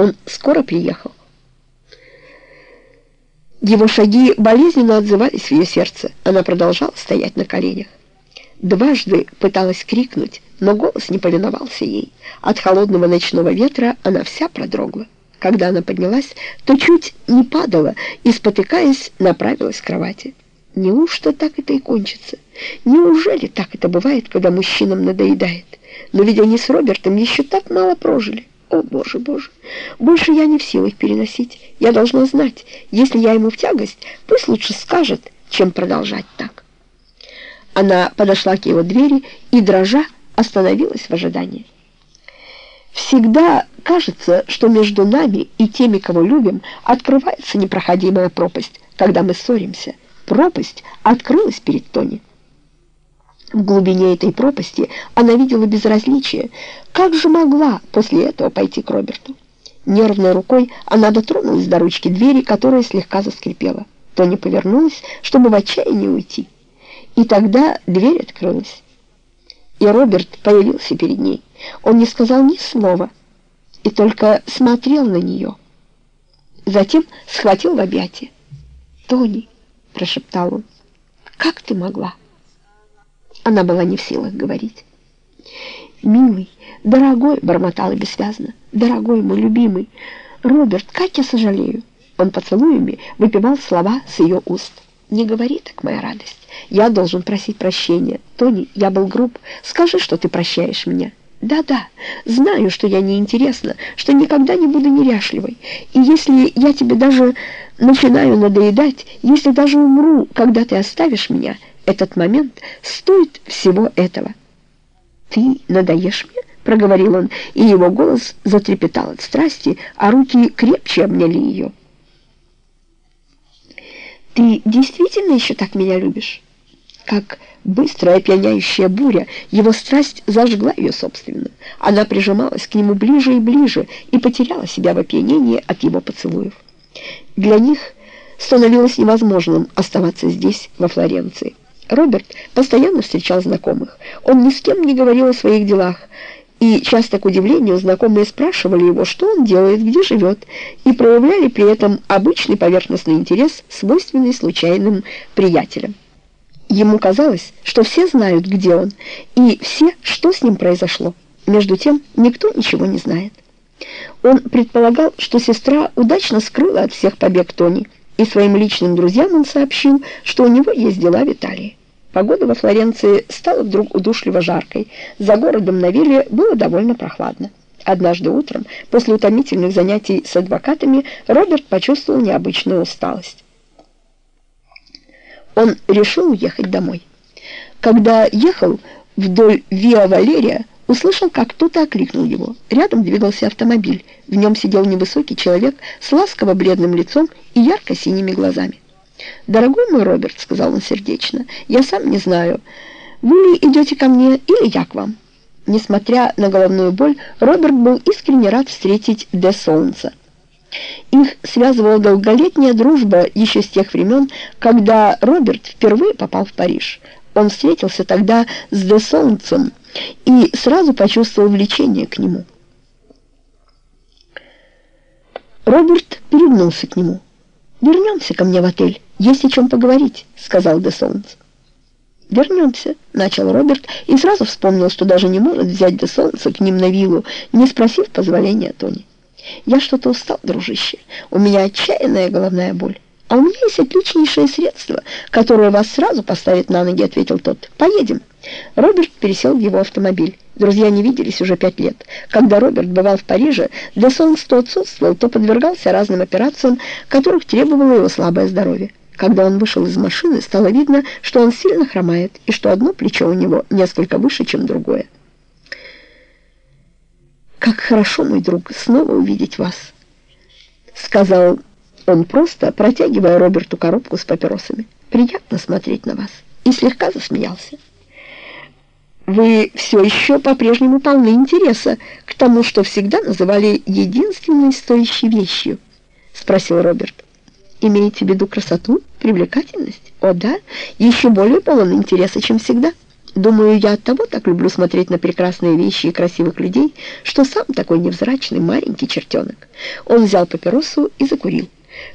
Он скоро приехал. Его шаги болезненно отзывались в ее сердце. Она продолжала стоять на коленях. Дважды пыталась крикнуть, но голос не повиновался ей. От холодного ночного ветра она вся продрогла. Когда она поднялась, то чуть не падала и, спотыкаясь, направилась к кровати. Неужто так это и кончится? Неужели так это бывает, когда мужчинам надоедает? Но ведь они с Робертом еще так мало прожили. О, Боже, Боже, больше я не в силах переносить. Я должна знать, если я ему в тягость, пусть лучше скажет, чем продолжать так. Она подошла к его двери и, дрожа, остановилась в ожидании. Всегда кажется, что между нами и теми, кого любим, открывается непроходимая пропасть, когда мы ссоримся. Пропасть открылась перед Тони. В глубине этой пропасти она видела безразличие. Как же могла после этого пойти к Роберту? Нервной рукой она дотронулась до ручки двери, которая слегка заскрипела. Тони повернулась, чтобы в отчаянии уйти. И тогда дверь открылась. И Роберт появился перед ней. Он не сказал ни слова и только смотрел на нее. Затем схватил в объятия. «Тони», — прошептал он, — «как ты могла?» Она была не в силах говорить. «Милый, дорогой», — бормотала бессвязно, — «дорогой мой любимый, Роберт, как я сожалею». Он поцелуями выпивал слова с ее уст. «Не говори так, моя радость. Я должен просить прощения. Тони, я был груб. Скажи, что ты прощаешь меня». «Да-да, знаю, что я неинтересна, что никогда не буду неряшливой. И если я тебе даже начинаю надоедать, если даже умру, когда ты оставишь меня...» Этот момент стоит всего этого. «Ты надоешь мне?» — проговорил он, и его голос затрепетал от страсти, а руки крепче обняли ее. «Ты действительно еще так меня любишь?» Как быстрая опьяняющая буря, его страсть зажгла ее собственную. Она прижималась к нему ближе и ближе и потеряла себя в опьянении от его поцелуев. Для них становилось невозможным оставаться здесь, во Флоренции. Роберт постоянно встречал знакомых. Он ни с кем не говорил о своих делах, и часто к удивлению знакомые спрашивали его, что он делает, где живет, и проявляли при этом обычный поверхностный интерес, свойственный случайным приятелям. Ему казалось, что все знают, где он, и все, что с ним произошло. Между тем, никто ничего не знает. Он предполагал, что сестра удачно скрыла от всех побег Тони, и своим личным друзьям он сообщил, что у него есть дела в Италии. Погода во Флоренции стала вдруг удушливо жаркой. За городом на вилле было довольно прохладно. Однажды утром, после утомительных занятий с адвокатами, Роберт почувствовал необычную усталость. Он решил уехать домой. Когда ехал вдоль Виа Валерия, услышал, как кто-то окликнул его. Рядом двигался автомобиль. В нем сидел невысокий человек с ласково-бледным лицом и ярко-синими глазами. «Дорогой мой Роберт», — сказал он сердечно, — «я сам не знаю, вы ли идете ко мне или я к вам». Несмотря на головную боль, Роберт был искренне рад встретить Де Солнца. Их связывала долголетняя дружба еще с тех времен, когда Роберт впервые попал в Париж. Он встретился тогда с Де Солнцем и сразу почувствовал влечение к нему. Роберт перегнулся к нему. «Вернемся ко мне в отель, есть о чем поговорить», — сказал Де Солнц. «Вернемся», — начал Роберт и сразу вспомнил, что даже не может взять Де Солнца к ним на виллу, не спросив позволения Тони. «Я что-то устал, дружище. У меня отчаянная головная боль». «А у меня есть отличнейшее средство, которое вас сразу поставит на ноги», — ответил тот. «Поедем». Роберт пересел в его автомобиль. Друзья не виделись уже пять лет. Когда Роберт бывал в Париже, Де Солнц то отсутствовал, то подвергался разным операциям, которых требовало его слабое здоровье. Когда он вышел из машины, стало видно, что он сильно хромает, и что одно плечо у него несколько выше, чем другое. «Как хорошо, мой друг, снова увидеть вас», — сказал он просто, протягивая Роберту коробку с папиросами. «Приятно смотреть на вас». И слегка засмеялся. «Вы все еще по-прежнему полны интереса к тому, что всегда называли единственной стоящей вещью?» — спросил Роберт. «Имеете в виду красоту, привлекательность? О да, еще более полон интереса, чем всегда». Думаю, я от того так люблю смотреть на прекрасные вещи и красивых людей, что сам такой невзрачный маленький чертенок. Он взял папиросу и закурил.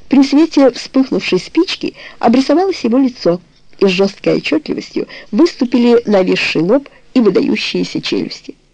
При свете вспыхнувшей спички обрисовалось его лицо, и с жесткой отчетливостью выступили нависший лоб и выдающиеся челюсти.